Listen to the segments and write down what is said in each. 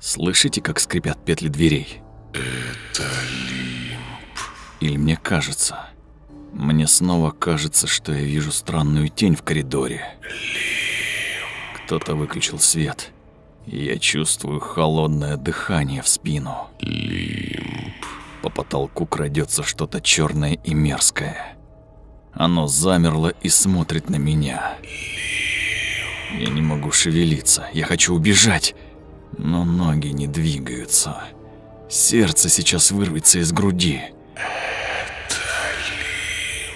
Слышите, как скрипят петли дверей? Это лимб. Или мне кажется? Мне снова кажется, что я вижу странную тень в коридоре. Кто-то выключил свет. Я чувствую холодное дыхание в спину. Лимб. По потолку крадется что-то черное и мерзкое. Оно замерло и смотрит на меня. Я не могу шевелиться. Я хочу убежать, но ноги не двигаются. Сердце сейчас вырвется из груди.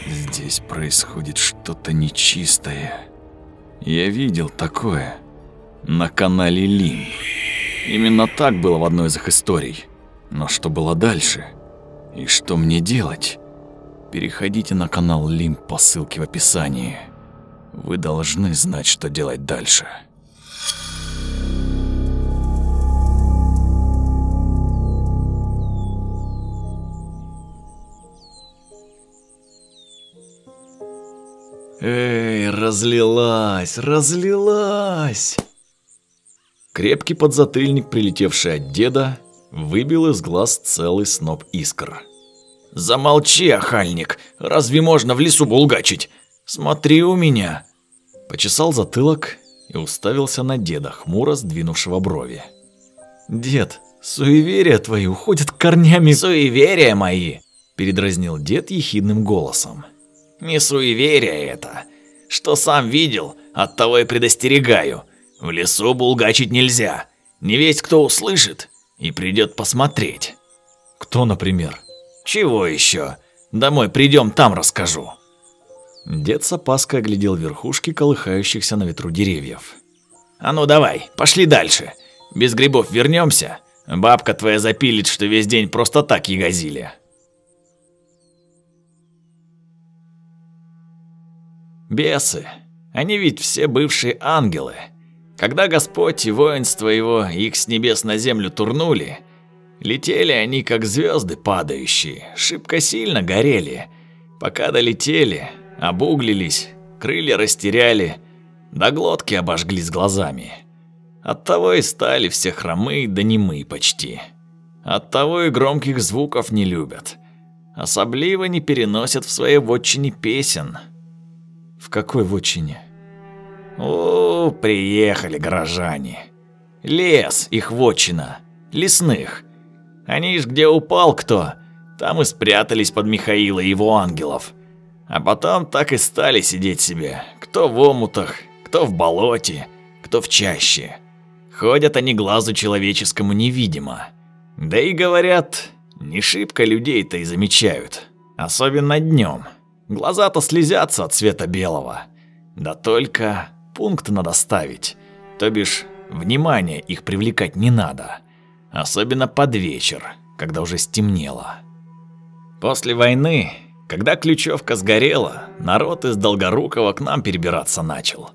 Здесь происходит что-то нечистое. Я видел такое на канале Лим. Именно так было в одной из их историй. Но что было дальше? И что мне делать? Переходите на канал Лим по ссылке в описании. Вы должны знать, что делать дальше. Разлилась, разлилась. Крепкий подзатыльник, прилетевший от деда, выбил из глаз целый сноп искр. «Замолчи, охальник! Разве можно в лесу булгачить? Смотри у меня!» Почесал затылок и уставился на деда, хмуро сдвинувшего брови. «Дед, суеверия твои уходят корнями...» «Суеверия мои!» – передразнил дед ехидным голосом. «Не суеверия это. Что сам видел, от того и предостерегаю. В лесу булгачить нельзя. Не весь кто услышит и придет посмотреть». «Кто, например?» «Чего еще? Домой придем, там расскажу». Дед с опаской оглядел верхушки колыхающихся на ветру деревьев. «А ну давай, пошли дальше. Без грибов вернемся. Бабка твоя запилит, что весь день просто так ягозили». Бесы. Они ведь все бывшие ангелы. Когда Господь и воинство его их с небес на землю турнули, летели они как звезды падающие, шибко сильно горели. Пока долетели, обуглились, крылья растеряли, до глотки обожглись глазами. Оттого и стали все хромые да немы почти. Оттого и громких звуков не любят. Особливо не переносят в своей вотчине песен. Какой вотчине? О, приехали горожане. Лес их вотчина, лесных. Они ж где упал кто, там и спрятались под Михаила и его ангелов. А потом так и стали сидеть себе, кто в омутах, кто в болоте, кто в чаще. Ходят они глазу человеческому невидимо. Да и говорят, не шибко людей-то и замечают, особенно днем. Глаза-то слезятся от цвета белого. Да только пункт надо ставить, то бишь внимание их привлекать не надо, особенно под вечер, когда уже стемнело. После войны когда Ключевка сгорела, народ из Долгорукова к нам перебираться начал.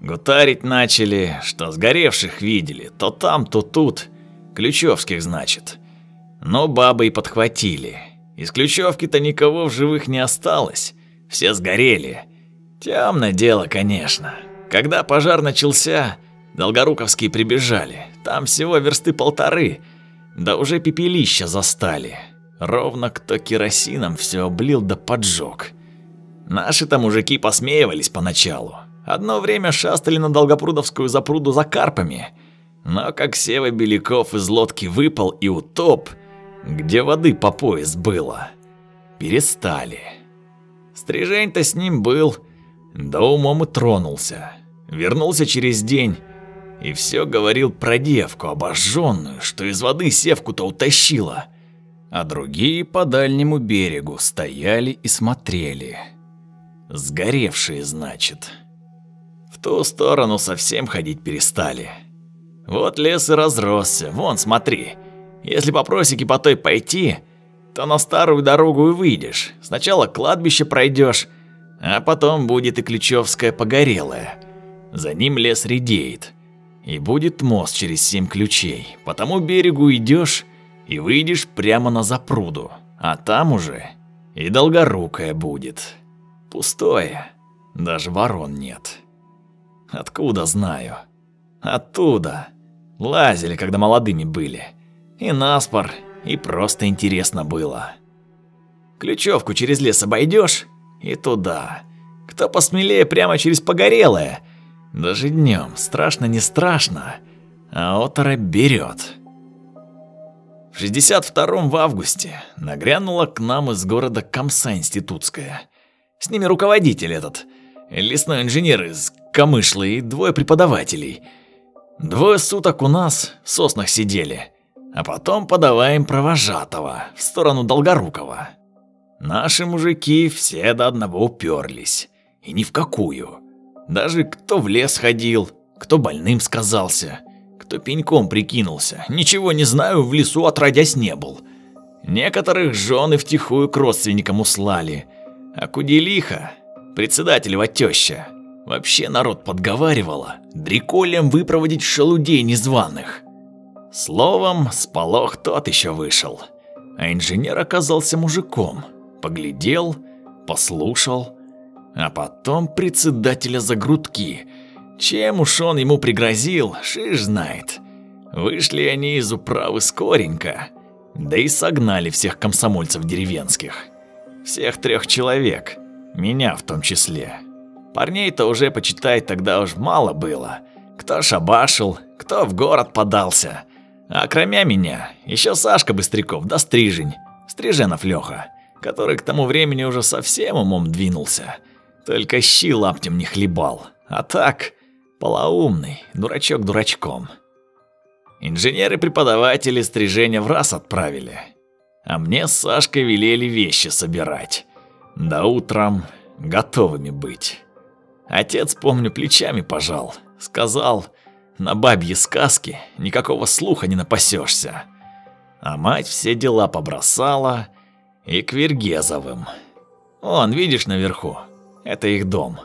Гутарить начали, что сгоревших видели, то там, то тут. Ключевских, значит. Но бабы и подхватили. Из Ключевки-то никого в живых не осталось. Все сгорели. Темное дело, конечно. Когда пожар начался, Долгоруковские прибежали. Там всего версты полторы. Да уже пепелища застали. Ровно кто керосином все облил да поджег. Наши-то мужики посмеивались поначалу. Одно время шастали на Долгопрудовскую запруду за карпами. Но как Сева Беляков из лодки выпал и утоп, где воды по пояс было, перестали. Стрижень-то с ним был, да умом и тронулся. Вернулся через день и все говорил про девку обожженную, что из воды Севку-то утащила а другие по дальнему берегу стояли и смотрели. Сгоревшие, значит. В ту сторону совсем ходить перестали. Вот лес и разросся, вон, смотри. Если по просеке пойти, то на старую дорогу и выйдешь. Сначала кладбище пройдешь, а потом будет и Ключевская погорелая. За ним лес редеет. И будет мост через семь ключей. По тому берегу идешь и выйдешь прямо на запруду, а там уже и долгорукая будет. Пустое, даже ворон нет. Откуда знаю? Оттуда. Лазили, когда молодыми были. И наспор, и просто интересно было. Ключевку через лес обойдешь и туда. Кто посмелее, прямо через погорелое. Даже днем, страшно не страшно, а оторопь берет. В 62-м в августе нагрянула к нам из города Комса Институтская. С ними руководитель этот, лесной инженер из Камышлы и двое преподавателей. Двое суток у нас в соснах сидели, а потом подаваем провожатого в сторону Долгорукова. Наши мужики все до одного уперлись, и ни в какую. Даже кто в лес ходил, кто больным сказался – кто пеньком прикинулся. Ничего не знаю, в лесу отродясь не был. Некоторых жены втихую к родственникам услали. А Куделиха, председателева теща, вообще народ подговаривала дриколем выпроводить шелудей незваных. Словом, сполох тот еще вышел. А инженер оказался мужиком. Поглядел, послушал, а потом председателя за грудки – чем уж он ему пригрозил, шиш знает. Вышли они из управы скоренько, да и согнали всех комсомольцев деревенских. Всех трех человек, меня в том числе. Парней-то уже, почитай, тогда уж мало было. Кто шабашил, кто в город подался. А кроме меня, еще Сашка Быстряков да Стрижень, Стриженов Леха, который к тому времени уже совсем умом двинулся. Только щи лаптем не хлебал. А так, Полоумный, дурачок дурачком. Инженеры-преподаватели стрижения в раз отправили. А мне с Сашкой велели вещи собирать. Да утром готовыми быть. Отец, помню, плечами пожал. Сказал, на бабьи сказки никакого слуха не напасешься. А мать все дела побросала и к Вергезовым. Он, видишь, наверху, это их дом.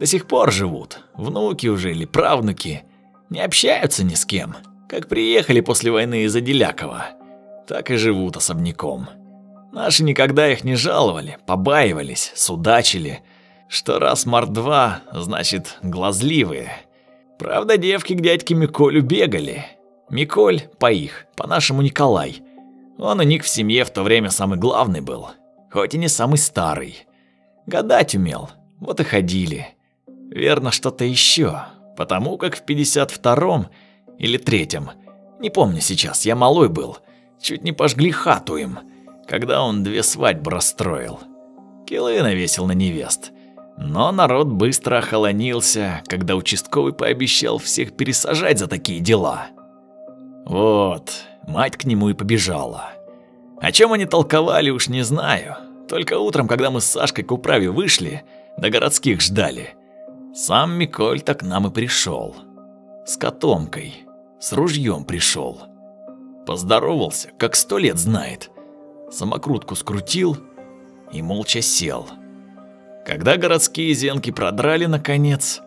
До сих пор живут, внуки уже или правнуки. Не общаются ни с кем. Как приехали после войны из Аделякова, так и живут особняком. Наши никогда их не жаловали, побаивались, судачили. Что раз мордва, значит, глазливые. Правда, девки к дядьке Миколю бегали. Миколь по их, по-нашему Николай. Он у них в семье в то время самый главный был, хоть и не самый старый. Гадать умел, вот и ходили. Верно, что-то еще, потому как в 52-м или третьем, не помню сейчас, я малой был, чуть не пожгли хату им, когда он две свадьбы расстроил. Килы навесил на невест. Но народ быстро охолонился, когда участковый пообещал всех пересажать за такие дела. Вот, мать к нему и побежала. О чем они толковали, уж не знаю. Только утром, когда мы с Сашкой к управе вышли, до городских ждали, сам Миколь-то к нам и пришел. С котомкой, с ружьем пришел. Поздоровался, как сто лет знает. Самокрутку скрутил и молча сел. Когда городские зенки продрали наконец,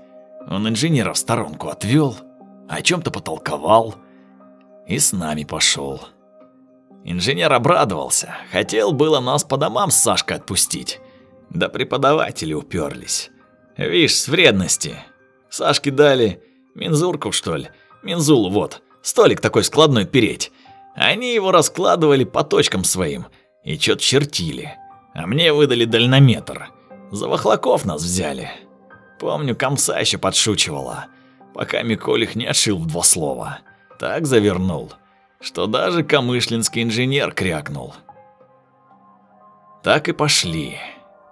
он инженера в сторонку отвел, о чем-то потолковал и с нами пошел. Инженер обрадовался, хотел было нас по домам с Сашкой отпустить, да преподаватели уперлись. Вишь, с вредности. Сашке дали мензурку, что ли? Мензулу, вот. Столик такой складной переть. Они его раскладывали по точкам своим и чё-то чертили. А мне выдали дальнометр. За вахлаков нас взяли. Помню, комса еще подшучивала, пока Миколих не отшил в два слова. Так завернул, что даже камышлинский инженер крякнул. Так и пошли,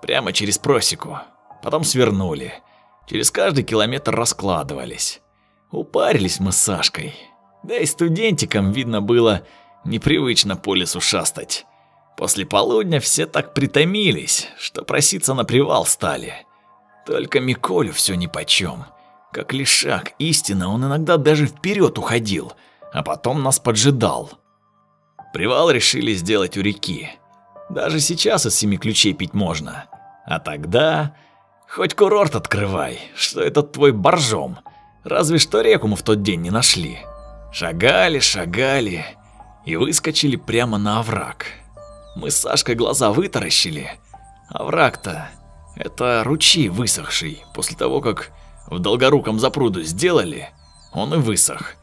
прямо через просеку. Потом свернули. Через каждый километр раскладывались. Упарились мы с Сашкой. Да и студентикам, видно было, непривычно по лесу шастать. После полудня все так притомились, что проситься на привал стали. Только Миколю все нипочем. Как лишак, истинно, он иногда даже вперед уходил, а потом нас поджидал. Привал решили сделать у реки. Даже сейчас из семи ключей пить можно. А тогда Хоть курорт открывай, что этот твой боржом. Разве что реку мы в тот день не нашли. Шагали, шагали и выскочили прямо на овраг. Мы с Сашкой глаза вытаращили. Овраг-то это ручей высохший. После того, как в долгоруком запруду сделали, он и высох.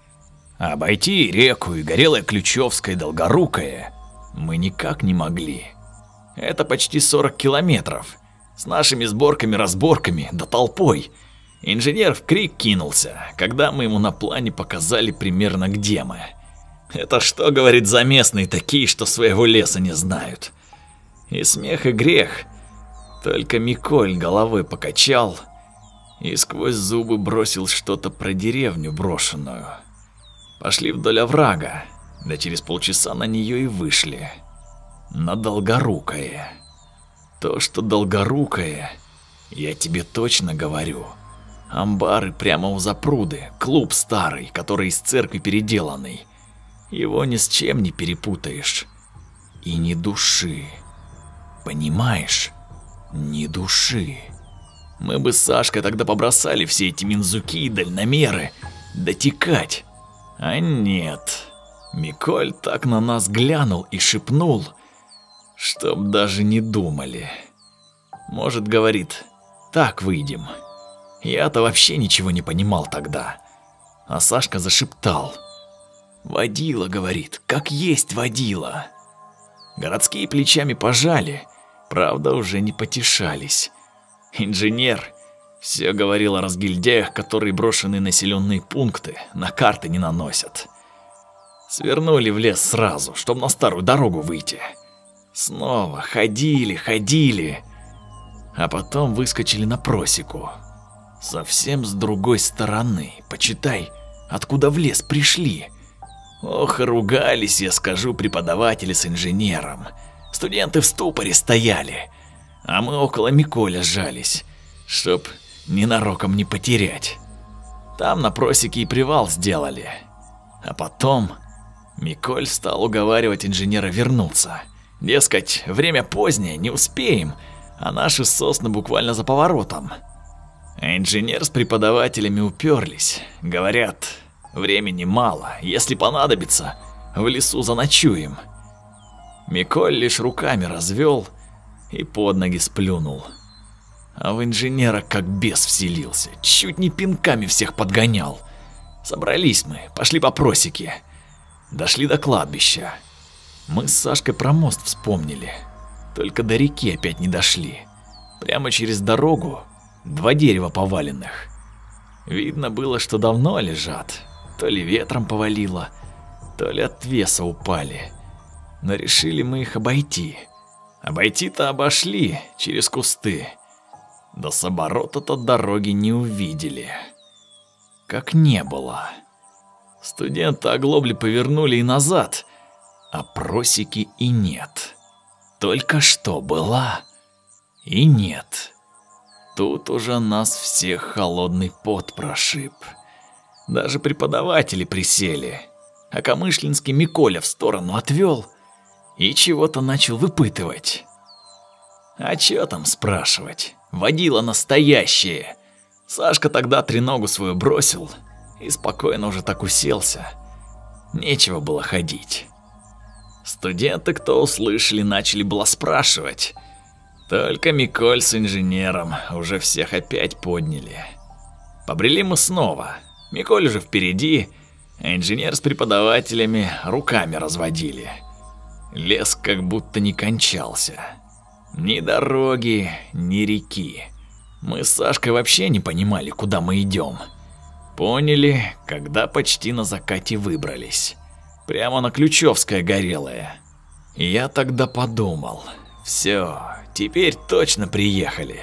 Обойти реку и горелое Ключевское Долгорукое мы никак не могли. Это почти 40 километров. С нашими сборками-разборками да толпой. Инженер в крик кинулся, когда мы ему на плане показали примерно где мы. Это что, говорит, за местные такие, что своего леса не знают? И смех, и грех. Только Миколь головой покачал и сквозь зубы бросил что-то про деревню брошенную. Пошли вдоль оврага, да через полчаса на нее и вышли. На Долгорукое. То, что Долгорукое, я тебе точно говорю. Амбары прямо у запруды, клуб старый, который из церкви переделанный. Его ни с чем не перепутаешь. И ни души. Понимаешь? Ни души. Мы бы с Сашкой тогда побросали все эти минзуки и дальномеры. Дотекать. А нет. Миколь так на нас глянул и шепнул, чтоб даже не думали. Может, говорит, так выйдем. Я-то вообще ничего не понимал тогда. А Сашка зашептал. Водила, говорит, как есть водила. Городские плечами пожали, правда уже не потешались. Инженер все говорил о разгильдяях, которые брошенные населенные пункты на карты не наносят. Свернули в лес сразу, чтобы на старую дорогу выйти. Снова ходили, ходили, а потом выскочили на просеку. Совсем с другой стороны, почитай, откуда в лес пришли. Ох, ругались, я скажу, преподаватели с инженером. Студенты в ступоре стояли, а мы около Миколя сжались, чтоб ненароком не потерять. Там на просеке и привал сделали. А потом Миколь стал уговаривать инженера вернуться. Дескать, время позднее, не успеем, а наши сосны буквально за поворотом. А инженер с преподавателями уперлись. Говорят, времени мало, если понадобится, в лесу заночуем. Миколь лишь руками развел и под ноги сплюнул. А в инженера как бес вселился, чуть не пинками всех подгонял. Собрались мы, пошли по просеке. Дошли до кладбища. Мы с Сашкой про мост вспомнили. Только до реки опять не дошли. Прямо через дорогу два дерева поваленных. Видно было, что давно лежат. То ли ветром повалило, то ли от веса упали. Но решили мы их обойти. Обойти-то обошли через кусты. До с оборота-то дороги не увидели. Как не было. Студенты оглобли повернули и назад, а просеки и нет. Только что была и нет. Тут уже нас всех холодный пот прошиб. Даже преподаватели присели, а Камышлинский Миколя в сторону отвел и чего-то начал выпытывать. А чё там спрашивать? Водила настоящее. Сашка тогда треногу свою бросил и спокойно уже так уселся. Нечего было ходить. Студенты, кто услышали, начали было спрашивать. Только Миколь с инженером уже всех опять подняли. Побрели мы снова. Миколь уже впереди, а инженер с преподавателями руками разводили. Лес как будто не кончался. Ни дороги, ни реки. Мы с Сашкой вообще не понимали, куда мы идем. Поняли, когда почти на закате выбрались. Прямо на Ключевское горелое. Я тогда подумал, все, теперь точно приехали.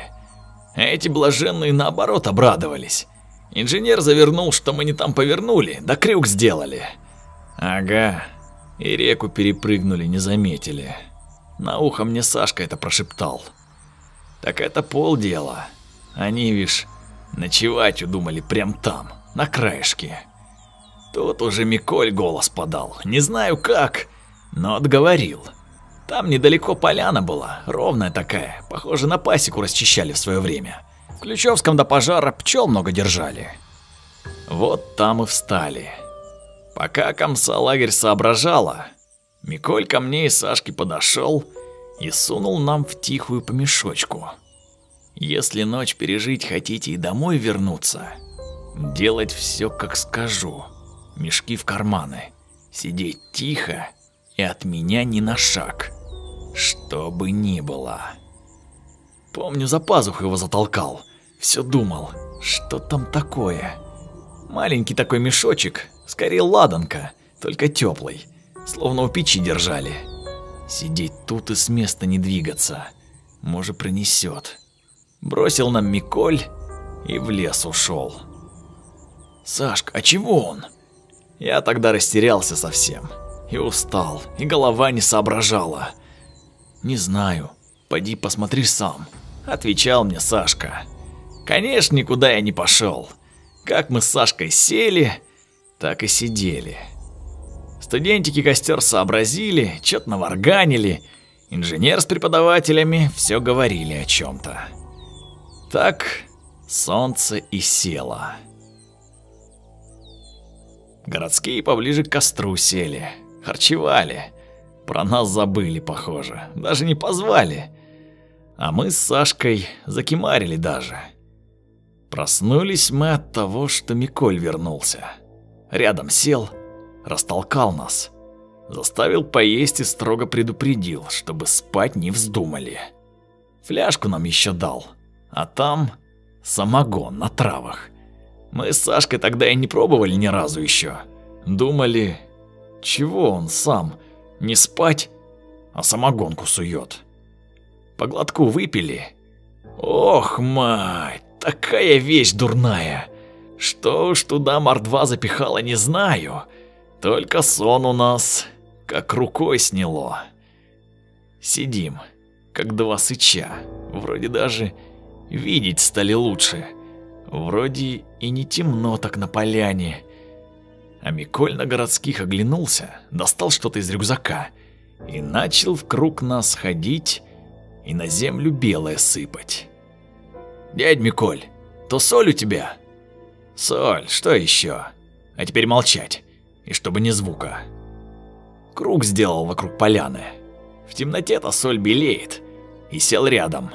Эти блаженные наоборот обрадовались. Инженер завернул, что мы не там повернули, да крюк сделали. Ага, и реку перепрыгнули, не заметили. На ухо мне Сашка это прошептал. Так это полдела. Они, вишь, ночевать удумали прям там, на краешке. Тут уже Миколь голос подал, не знаю как, но отговорил. Там недалеко поляна была, ровная такая, похоже на пасеку расчищали в свое время. В Ключевском до пожара пчел много держали. Вот там и встали. Пока комса-лагерь соображала, Миколь ко мне и Сашке подошел и сунул нам в тихую помешочку. Если ночь пережить хотите и домой вернуться, делать все, как скажу. мешки в карманы, сидеть тихо и от меня ни на шаг, что бы ни было. Помню, за пазуху его затолкал, все думал, что там такое. Маленький такой мешочек, скорее ладанка, только теплый, словно у печи держали. Сидеть тут и с места не двигаться, может пронесет. Бросил нам Миколь и в лес ушел. Сашка, а чего он? Я тогда растерялся совсем. И устал, и голова не соображала. Не знаю, пойди посмотри сам, отвечал мне Сашка. Конечно, никуда я не пошел. Как мы с Сашкой сели, так и сидели. Студентики костер сообразили, что-то наварганили. Инженер с преподавателями все говорили о чем-то. Так солнце и село. Городские поближе к костру сели, харчевали. Про нас забыли, похоже, даже не позвали. А мы с Сашкой закимарили даже. Проснулись мы от того, что Миколь вернулся. Рядом сел, растолкал нас, заставил поесть и строго предупредил, чтобы спать не вздумали. Фляжку нам еще дал, а там самогон на травах. Мы с Сашкой тогда и не пробовали ни разу еще. Думали, чего он сам, не спать, а самогонку сует. По глотку выпили. Ох, мать, такая вещь дурная. Что уж туда мордва запихала, не знаю. Только сон у нас как рукой сняло. Сидим, как два сыча. Вроде даже видеть стали лучше. Вроде и не темно так на поляне. А Миколь на городских оглянулся, достал что-то из рюкзака и начал в круг нас ходить и на землю белое сыпать. «Дядь Миколь, то соль у тебя?» «Соль, что еще? А теперь молчать, и чтобы ни звука». Круг сделал вокруг поляны. В темноте-то соль белеет, и сел рядом.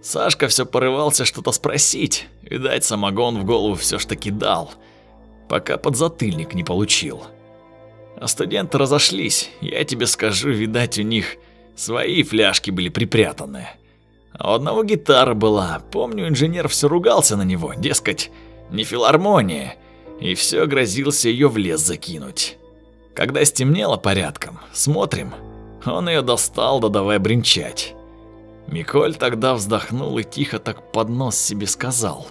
Сашка все порывался что-то спросить, видать, самогон в голову все ж таки дал, пока подзатыльник не получил. А студенты разошлись, я тебе скажу, видать, у них свои фляжки были припрятаны. А у одного гитара была, помню, инженер все ругался на него, дескать, не филармония, и все грозился ее в лес закинуть. Когда стемнело порядком, смотрим, он ее достал, да давай бренчать. Миколь тогда вздохнул и тихо так под нос себе сказал.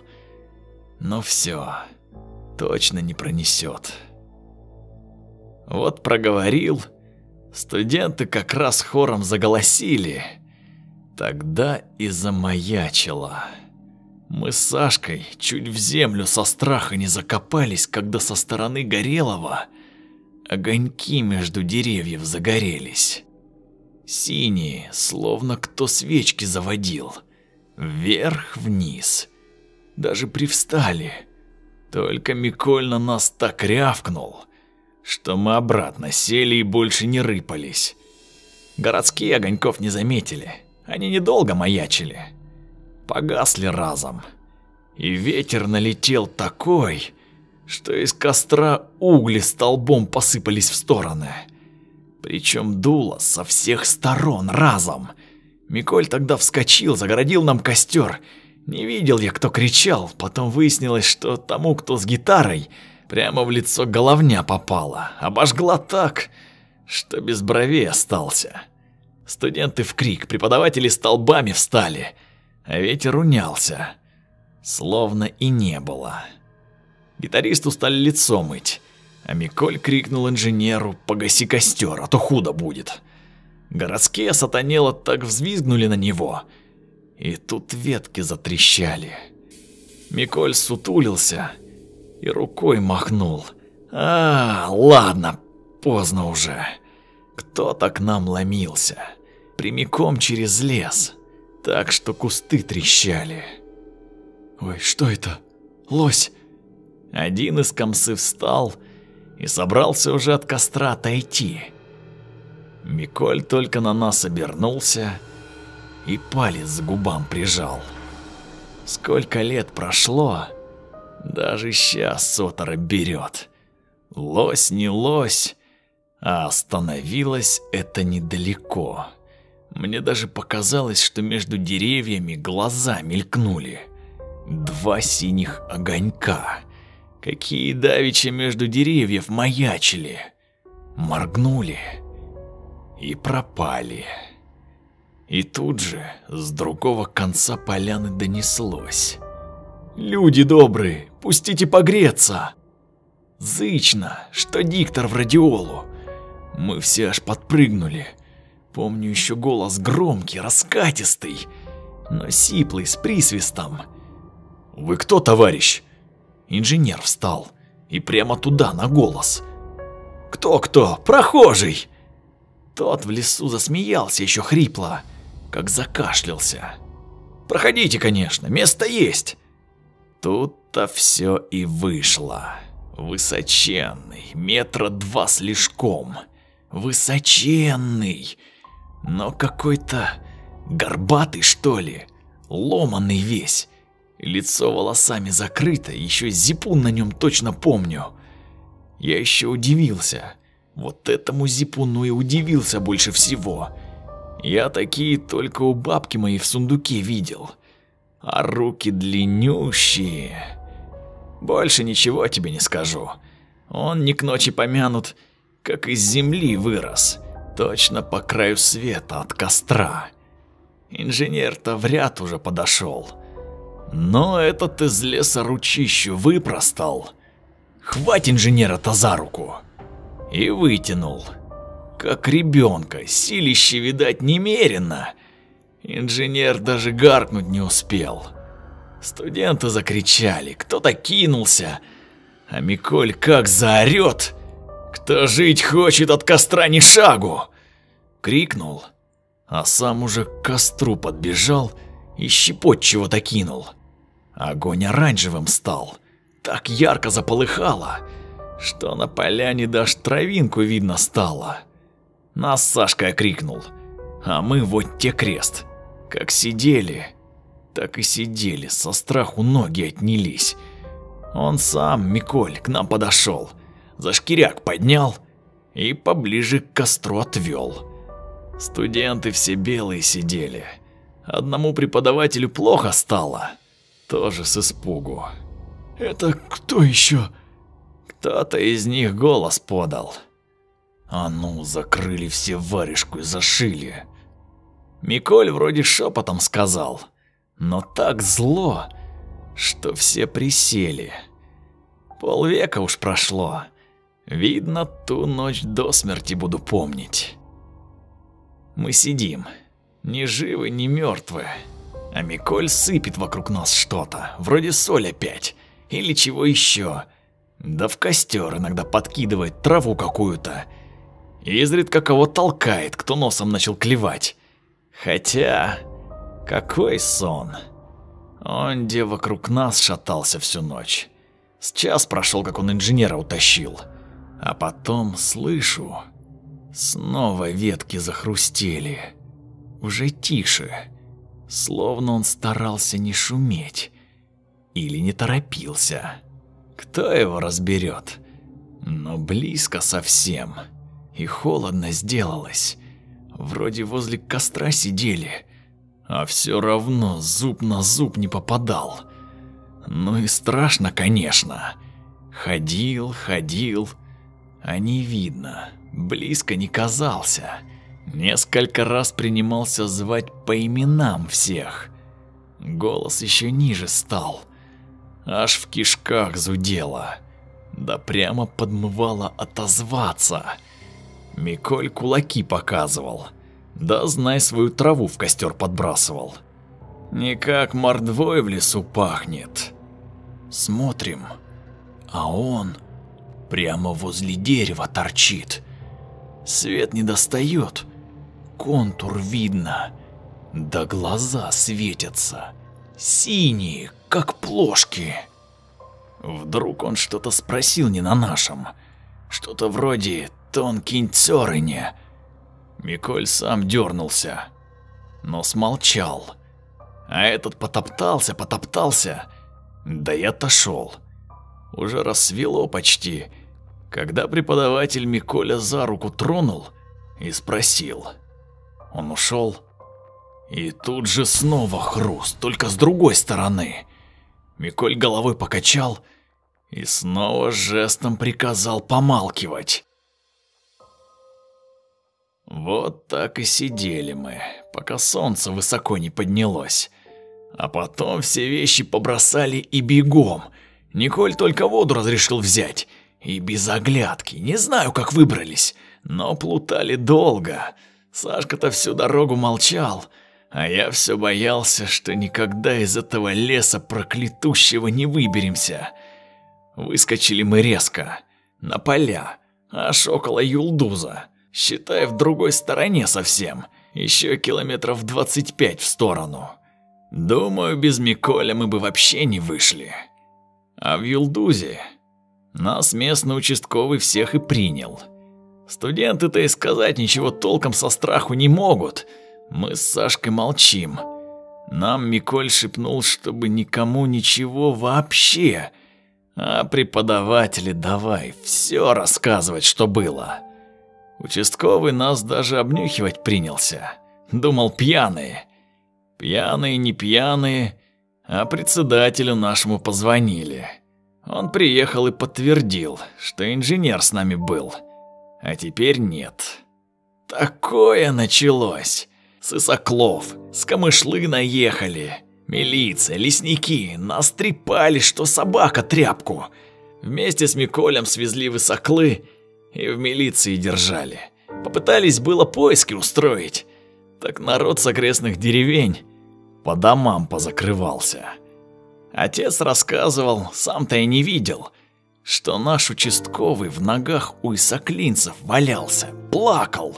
Ну все, точно не пронесет. Вот проговорил, студенты как раз хором заголосили. Тогда и замаячило. Мы с Сашкой чуть в землю со страха не закопались, когда со стороны Горелого огоньки между деревьев загорелись. Синие, словно кто свечки заводил. Вверх-вниз. Даже привстали. Только Миколь на нас так рявкнул, что мы обратно сели и больше не рыпались. Городские огоньков не заметили. Они недолго маячили погасли разом. И ветер налетел такой, что из костра угли столбом посыпались в стороны. Причем дуло со всех сторон разом. Миколь тогда вскочил, загородил нам костер. Не видел я, кто кричал, потом выяснилось, что тому, кто с гитарой, прямо в лицо головня попала. Обожгла так, что без бровей остался. Студенты в крик, преподаватели столбами встали – а ветер унялся, словно и не было. Гитаристу стали лицо мыть, а Миколь крикнул инженеру «Погаси костер, а то худо будет». Городские сатанело так взвизгнули на него, и тут ветки затрещали. Миколь сутулился и рукой махнул. «А, ладно, поздно уже. Кто-то к нам ломился, прямиком через лес» так что кусты трещали. «Ой, что это? Лось!» Один из комсы встал и собрался уже от костра отойти. Миколь только на нас обернулся и палец к губам прижал. Сколько лет прошло, даже сейчас сотора берет. Лось не лось, а остановилось это недалеко. Мне даже показалось, что между деревьями глаза мелькнули. Два синих огонька, какие давеча между деревьев маячили. Моргнули и пропали. И тут же с другого конца поляны донеслось. «Люди добрые, пустите погреться!» Зычно, что диктор в радиолу. Мы все аж подпрыгнули. Помню еще голос громкий, раскатистый, но сиплый, с присвистом. «Вы кто, товарищ?» Инженер встал и прямо туда, на голос. «Кто-кто? Прохожий!» Тот в лесу засмеялся еще хрипло, как закашлялся. «Проходите, конечно, место есть!» Тут-то все и вышло. Высоченный, метра два слишком. Высоченный, но какой-то горбатый, что ли, ломанный весь. Лицо волосами закрыто, еще зипун на нем точно помню. Я еще удивился. Вот этому зипуну и удивился больше всего. Я такие только у бабки моей в сундуке видел. А руки длиннющие. Больше ничего тебе не скажу. Он не к ночи помянут, как из земли вырос, точно по краю света от костра. Инженер-то в ряд уже подошел. Но этот из леса ручищу выпростал. Хвать инженера-то за руку. И вытянул. Как ребенка, силище, видать, немерено. Инженер даже гаркнуть не успел. Студенты закричали, кто-то кинулся, а Миколь как заорет. «Кто жить хочет от костра ни шагу!» Крикнул, а сам уже к костру подбежал и щепот чего-то кинул. Огонь оранжевым стал, так ярко заполыхало, что на поляне даже травинку видно стало. Нас Сашка крикнул, а мы вот те крест, как сидели, так и сидели, со страху ноги отнялись. Он сам, Миколь, к нам подошел, за шкиряк поднял и поближе к костру отвел. Студенты все белые сидели. Одному преподавателю плохо стало, тоже с испугу. «Это кто еще?» Кто-то из них голос подал. А ну, закрыли все варежку и зашили. Миколь вроде шепотом сказал – но так зло, что все присели. Полвека уж прошло. Видно, ту ночь до смерти буду помнить. Мы сидим, ни живы, ни мертвы. А Миколь сыпет вокруг нас что-то, вроде соль опять, или чего еще. Да в костер иногда подкидывает траву какую-то. Изредка кого толкает, кто носом начал клевать. Хотя... Какой сон. Он где вокруг нас шатался всю ночь. С час прошел, как он инженера утащил. А потом слышу, снова ветки захрустели. Уже тише, словно он старался не шуметь или не торопился. Кто его разберет? Но близко совсем. И холодно сделалось. Вроде возле костра сидели, а все равно зуб на зуб не попадал. Ну и страшно, конечно. Ходил, ходил, а не видно, близко не казался. Несколько раз принимался звать по именам всех. Голос еще ниже стал. Аж в кишках зудело. Да прямо подмывало отозваться. Миколь кулаки показывал. Да знай свою траву в костер подбрасывал. Не как мордвой в лесу пахнет. Смотрим, а он прямо возле дерева торчит. Свет не достает, контур видно, да глаза светятся, синие, как плошки. Вдруг он что-то спросил не на нашем, что-то вроде «тонкий цёрыня», Миколь сам дернулся, но смолчал. А этот потоптался, потоптался, да и отошел. Уже рассвело почти, когда преподаватель Миколя за руку тронул и спросил. Он ушел, и тут же снова хруст, только с другой стороны. Миколь головой покачал и снова жестом приказал помалкивать. Вот так и сидели мы, пока солнце высоко не поднялось. А потом все вещи побросали и бегом. Николь только воду разрешил взять. И без оглядки. Не знаю, как выбрались, но плутали долго. Сашка-то всю дорогу молчал, а я все боялся, что никогда из этого леса проклятущего не выберемся. Выскочили мы резко, на поля, аж около Юлдуза, считай в другой стороне совсем, еще километров 25 в сторону. Думаю, без Миколя мы бы вообще не вышли. А в Юлдузе нас местный участковый всех и принял. Студенты-то и сказать ничего толком со страху не могут. Мы с Сашкой молчим. Нам Миколь шепнул, чтобы никому ничего вообще. А преподаватели давай все рассказывать, что было. Участковый нас даже обнюхивать принялся. Думал, пьяные. Пьяные, не пьяные, а председателю нашему позвонили. Он приехал и подтвердил, что инженер с нами был, а теперь нет. Такое началось. С Исаклов, с Камышлы наехали. Милиция, лесники, нас трепали, что собака тряпку. Вместе с Миколем свезли в Исаклы и в милиции держали. Попытались было поиски устроить. Так народ с окрестных деревень по домам позакрывался. Отец рассказывал, сам-то и не видел, что наш участковый в ногах у исаклинцев валялся, плакал,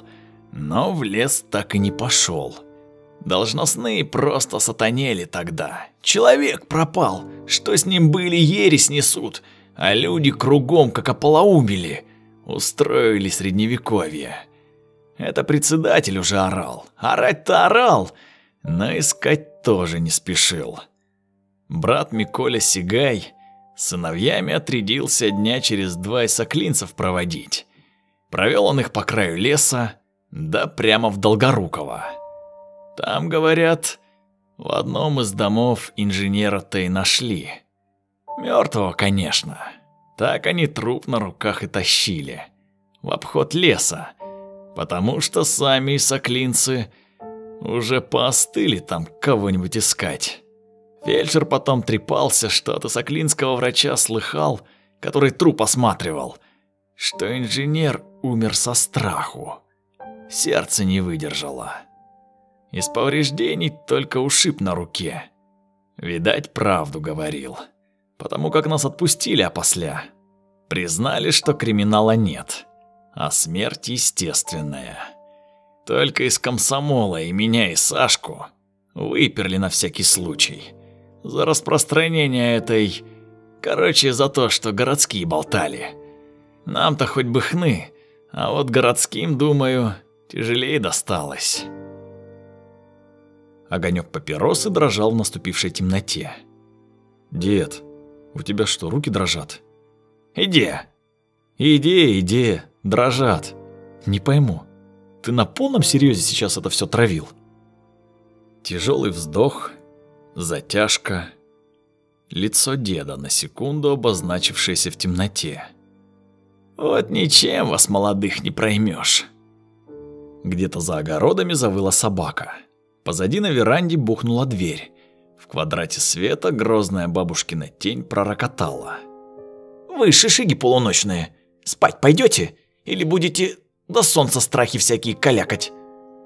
но в лес так и не пошел. Должностные просто сатанели тогда. Человек пропал, что с ним были ересь несут, а люди кругом как ополоумели, устроили средневековье. Это председатель уже орал, орать-то орал, но искать тоже не спешил. Брат Миколя Сигай сыновьями отрядился дня через два и соклинцев проводить. Провел он их по краю леса, да прямо в Долгоруково. Там, говорят, в одном из домов инженера-то и нашли. Мертвого, конечно. Так они труп на руках и тащили. В обход леса. Потому что сами соклинцы уже поостыли там кого-нибудь искать. Фельдшер потом трепался, что от Исаклинского врача слыхал, который труп осматривал, что инженер умер со страху. Сердце не выдержало. Из повреждений только ушиб на руке. Видать, правду говорил. Потому как нас отпустили опосля. Признали, что криминала нет, а смерть естественная. Только из комсомола и меня, и Сашку выперли на всякий случай. За распространение этой... Короче, за то, что городские болтали. Нам-то хоть бы хны, а вот городским, думаю, тяжелее досталось. Огонек папиросы дрожал в наступившей темноте. «Дед, у тебя что, руки дрожат?» «Иди!» «Иди, иди, дрожат. Не пойму, ты на полном серьезе сейчас это все травил?» Тяжелый вздох, затяжка, лицо деда на секунду обозначившееся в темноте. «Вот ничем вас, молодых, не проймешь. Где-то за огородами завыла собака. Позади на веранде бухнула дверь. Квадрате света грозная бабушкина тень пророкотала. «Вы, шишиги полуночные, спать пойдете? Или будете до солнца страхи всякие калякать?»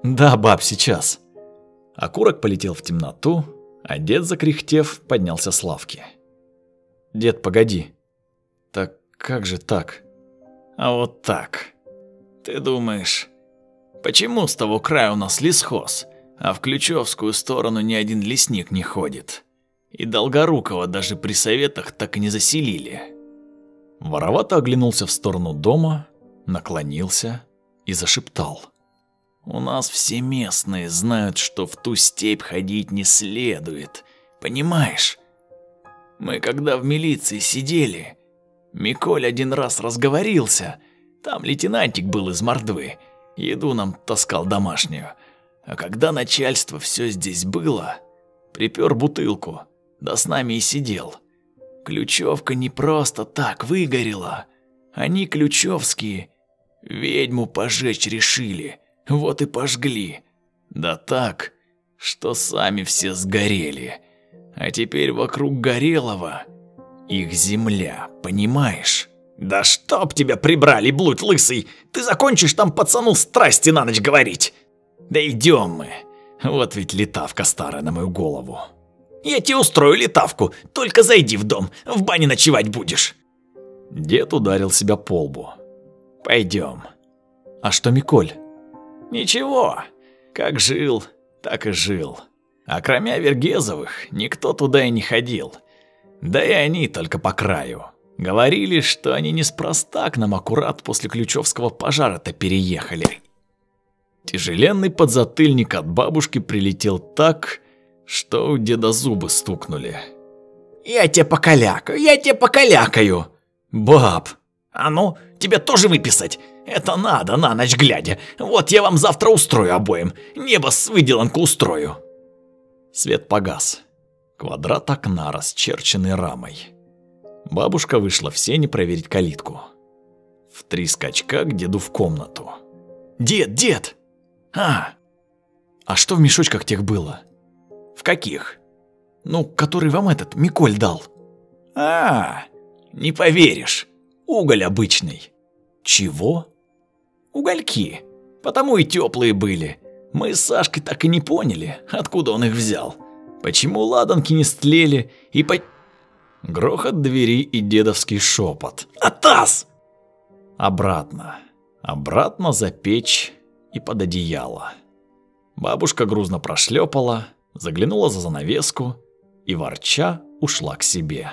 «Да, баб, сейчас». Окурок полетел в темноту, а дед, закряхтев, поднялся с лавки. «Дед, погоди. Так как же так?» «А вот так. Ты думаешь, почему с того края у нас лесхоз, а в Ключевскую сторону ни один лесник не ходит? И Долгорукова даже при советах так и не заселили?» Воровато оглянулся в сторону дома, наклонился и зашептал. У нас все местные знают, что в ту степь ходить не следует. Понимаешь? Мы когда в милиции сидели, Миколь один раз разговорился. Там лейтенантик был из Мордвы. Еду нам таскал домашнюю. А когда начальство все здесь было, припер бутылку, да с нами и сидел. Ключевка не просто так выгорела. Они, ключевские, ведьму пожечь решили, вот и пожгли. Да так, что сами все сгорели. А теперь вокруг Горелого их земля, понимаешь? Да чтоб тебя прибрали, блудь лысый! Ты закончишь там пацану страсти на ночь говорить! Да идем мы. Вот ведь летавка старая на мою голову. Я тебе устрою летавку, только зайди в дом, в бане ночевать будешь. Дед ударил себя по лбу. Пойдем. А что Миколь? Ничего, как жил, так и жил. А кроме Вергезовых, никто туда и не ходил. Да и они только по краю. Говорили, что они неспроста к нам аккурат после Ключевского пожара-то переехали. Тяжеленный подзатыльник от бабушки прилетел так, что у деда зубы стукнули. «Я тебя покалякаю, я тебя покалякаю!» «Баб, а ну, тебе тоже выписать? Это надо на ночь глядя. Вот я вам завтра устрою обоим. Небо с выделанку устрою». Свет погас. Квадрат окна, расчерченный рамой. Бабушка вышла в сени проверить калитку. В три скачка к деду в комнату. «Дед, дед!» «А, а что в мешочках тех было?» «В каких?» «Ну, который вам этот Миколь дал». «А, не поверишь, уголь обычный». «Чего?» «Угольки, потому и теплые были. Мы с Сашкой так и не поняли, откуда он их взял. Почему ладанки не стлели и по...» Грохот двери и дедовский шепот. «Атас!» Обратно. Обратно за печь и под одеяло. Бабушка грузно прошлепала, заглянула за занавеску и ворча ушла к себе.